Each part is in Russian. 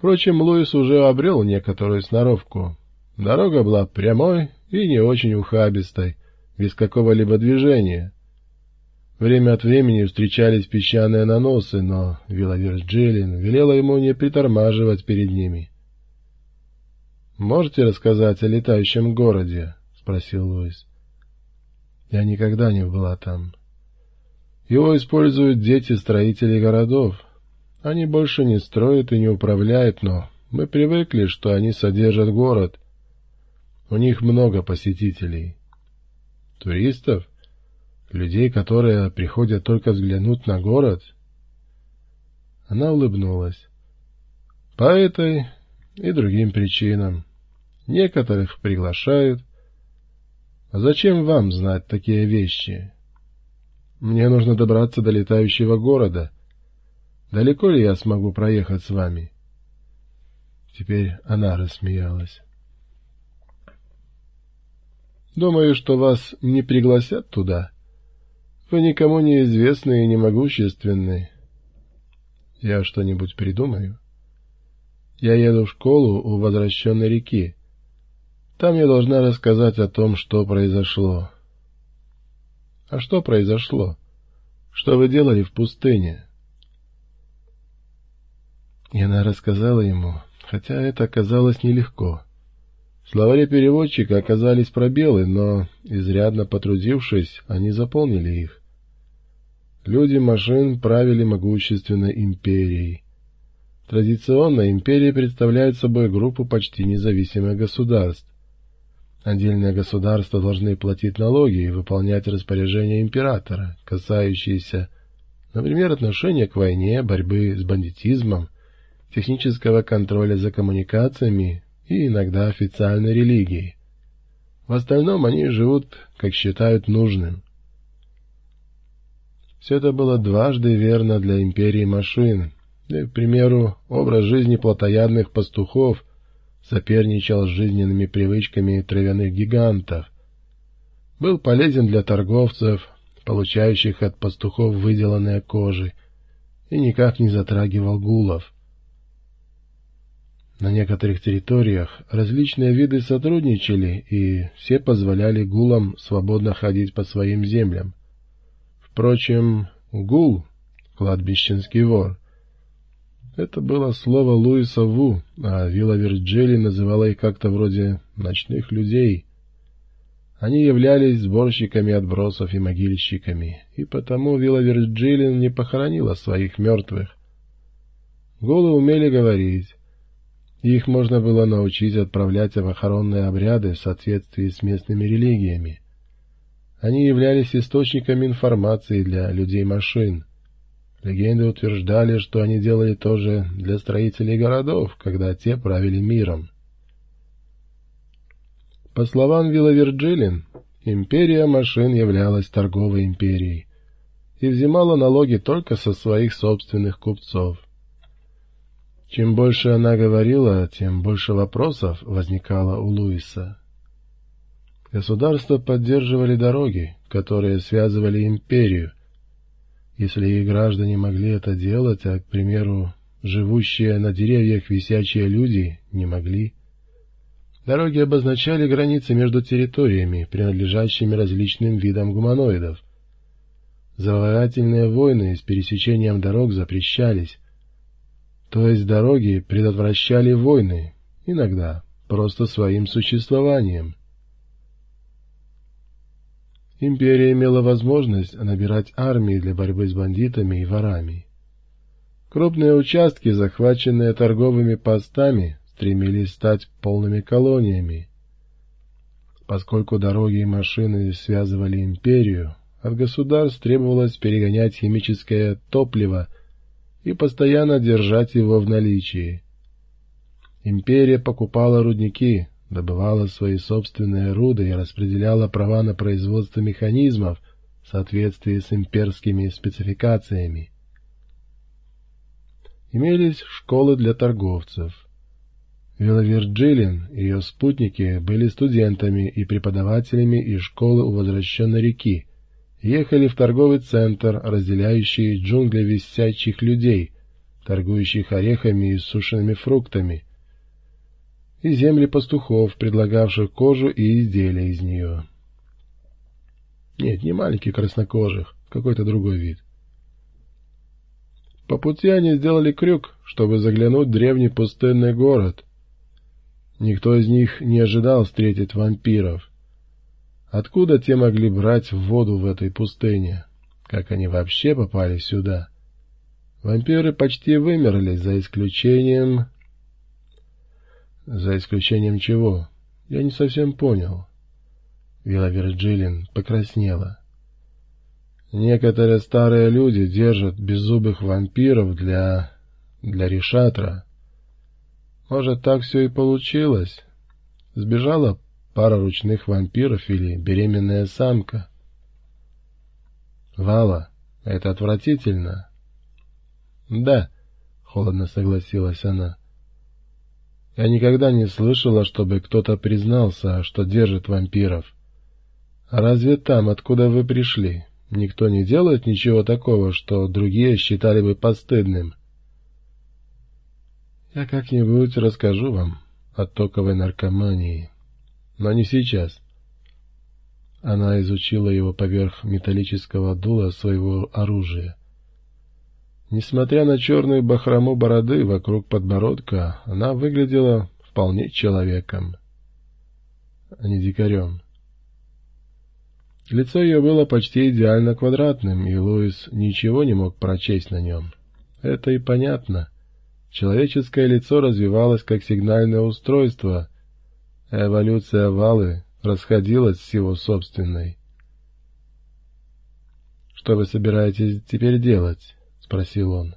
Впрочем, Луис уже обрел некоторую сноровку. Дорога была прямой и не очень ухабистой, без какого-либо движения. Время от времени встречались песчаные наносы, но Вилаверс Джилин велела ему не притормаживать перед ними. «Можете рассказать о летающем городе?» — спросил Луис. «Я никогда не была там. Его используют дети строителей городов. Они больше не строят и не управляют, но мы привыкли, что они содержат город. У них много посетителей. Туристов? Людей, которые приходят только взглянуть на город?» Она улыбнулась. «По этой и другим причинам». Некоторых приглашают. А зачем вам знать такие вещи? Мне нужно добраться до летающего города. Далеко ли я смогу проехать с вами? Теперь она рассмеялась. Думаю, что вас не пригласят туда. Вы никому не известны и не могущественны. Я что-нибудь придумаю. Я еду в школу у возвращенной реки. Там я должна рассказать о том, что произошло. А что произошло? Что вы делали в пустыне? И она рассказала ему, хотя это оказалось нелегко. В словаре переводчика оказались пробелы, но, изрядно потрудившись, они заполнили их. Люди машин правили могущественной империей. Традиционно империи представляют собой группу почти независимых государств. Отдельные государства должны платить налоги и выполнять распоряжения императора, касающиеся, например, отношения к войне, борьбы с бандитизмом, технического контроля за коммуникациями и иногда официальной религией. В остальном они живут, как считают нужным. Все это было дважды верно для империи машин. к примеру, образ жизни плотоядных пастухов – соперничал с жизненными привычками травяных гигантов, был полезен для торговцев, получающих от пастухов выделанные кожи, и никак не затрагивал гулов. На некоторых территориях различные виды сотрудничали, и все позволяли гулам свободно ходить по своим землям. Впрочем, гул, кладбищенский вор, это было слово Луиса Ву, а Вилла Вирджели называла их как-то вроде «ночных людей». Они являлись сборщиками отбросов и могильщиками, и потому Вилла Вирджилин не похоронила своих мертвых. Голы умели говорить. Их можно было научить отправлять в охоронные обряды в соответствии с местными религиями. Они являлись источниками информации для людей-машин — Легенды утверждали, что они делали то же для строителей городов, когда те правили миром. По словам Вилла Вирджилин, империя машин являлась торговой империей и взимала налоги только со своих собственных купцов. Чем больше она говорила, тем больше вопросов возникало у Луиса. Государства поддерживали дороги, которые связывали империю, если их граждане могли это делать, а, к примеру, живущие на деревьях висячие люди не могли. Дороги обозначали границы между территориями, принадлежащими различным видам гуманоидов. Завоевательные войны с пересечением дорог запрещались. То есть дороги предотвращали войны, иногда, просто своим существованием. Империя имела возможность набирать армии для борьбы с бандитами и ворами. Крупные участки, захваченные торговыми постами, стремились стать полными колониями. Поскольку дороги и машины связывали империю, от государств требовалось перегонять химическое топливо и постоянно держать его в наличии. Империя покупала рудники, добывала свои собственные руды и распределяла права на производство механизмов в соответствии с имперскими спецификациями. Имелись школы для торговцев. Виловирджилин и ее спутники были студентами и преподавателями из школы у возвращенной реки, ехали в торговый центр, разделяющий джунгли висячих людей, торгующих орехами и сушеными фруктами, и земли пастухов, предлагавших кожу и изделия из нее. Нет, не маленьких краснокожих, какой-то другой вид. По пути они сделали крюк, чтобы заглянуть в древний пустынный город. Никто из них не ожидал встретить вампиров. Откуда те могли брать воду в этой пустыне? Как они вообще попали сюда? Вампиры почти вымерли, за исключением... За исключением чего? Я не совсем понял. Вилла Вирджилин покраснела. Некоторые старые люди держат беззубых вампиров для... для решатра. Может, так все и получилось? Сбежала пара ручных вампиров или беременная самка? Вала, это отвратительно. Да, холодно согласилась она. Я никогда не слышала, чтобы кто-то признался, что держит вампиров. А разве там, откуда вы пришли, никто не делает ничего такого, что другие считали бы постыдным? Я как-нибудь расскажу вам о токовой наркомании, но не сейчас. Она изучила его поверх металлического дула своего оружия. Несмотря на черную бахрому бороды вокруг подбородка, она выглядела вполне человеком, а не дикарем. Лицо ее было почти идеально квадратным, и Луис ничего не мог прочесть на нем. Это и понятно. Человеческое лицо развивалось как сигнальное устройство. Эволюция Валы расходилась с его собственной. «Что вы собираетесь теперь делать?» — спросил он.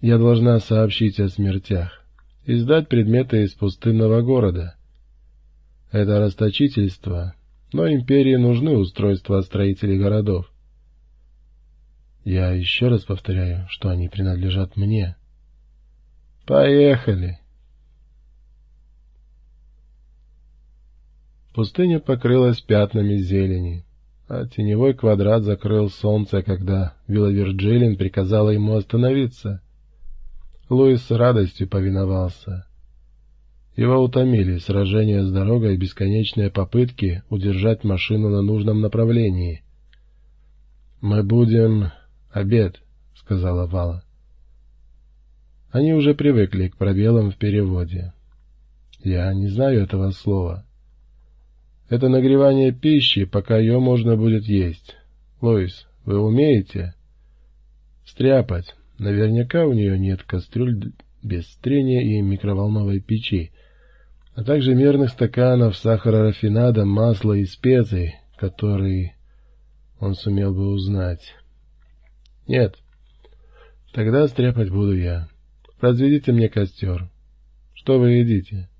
«Я должна сообщить о смертях, издать предметы из пустынного города. Это расточительство, но империи нужны устройства строителей городов. Я еще раз повторяю, что они принадлежат мне. Поехали. Пустыня покрылась пятнами зелени, а теневой квадрат закрыл солнце, когда Вилла Вирджилин приказала ему остановиться. Луис с радостью повиновался. Его утомили сражения с дорогой и бесконечные попытки удержать машину на нужном направлении. «Мы будем... обед», — сказала Вала. Они уже привыкли к пробелам в переводе. Я не знаю этого слова. Это нагревание пищи, пока ее можно будет есть. Лоис, вы умеете? Стряпать. Наверняка у нее нет кастрюль без трения и микроволновой печи а также мерных стаканов сахара рафинада, масла и специй, которые он сумел бы узнать. Нет, тогда стряпать буду я. Разведите мне костер. Что вы едите?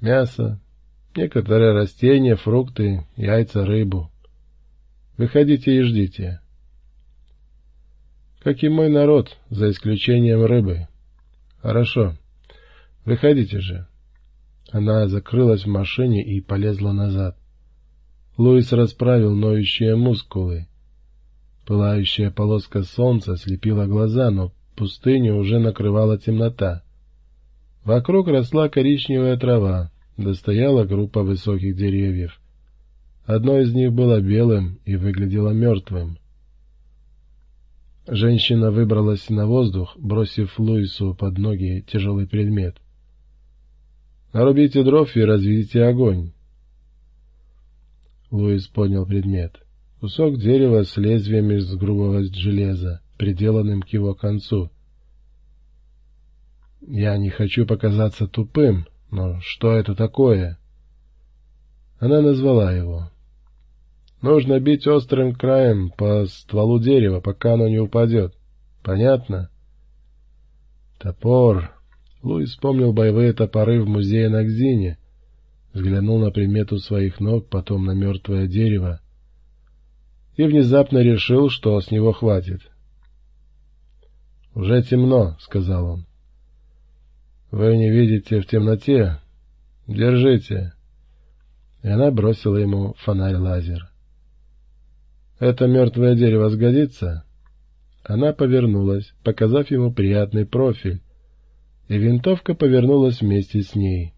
Мясо, некоторые растения, фрукты, яйца, рыбу. Выходите и ждите. Как и мой народ, за исключением рыбы. Хорошо. Выходите же. Она закрылась в машине и полезла назад. Луис расправил ноющие мускулы. Пылающая полоска солнца слепила глаза, но пустыню уже накрывала темнота. Вокруг росла коричневая трава, достояла группа высоких деревьев. Одно из них было белым и выглядело мертвым. Женщина выбралась на воздух, бросив Луису под ноги тяжелый предмет. Нарубите дров и разведите огонь. Луис поднял предмет. Кусок дерева с лезвием из грубого железа, приделанным к его концу. Я не хочу показаться тупым, но что это такое? Она назвала его. Нужно бить острым краем по стволу дерева, пока оно не упадет. Понятно? Топор, Луис вспомнил боевые топоры в музее на Гзине, взглянул на примету своих ног, потом на мертвое дерево и внезапно решил, что с него хватит. «Уже темно», — сказал он. «Вы не видите в темноте? Держите». И она бросила ему фонарь-лазер. «Это мертвое дерево сгодится?» Она повернулась, показав ему приятный профиль, и винтовка повернулась вместе с ней.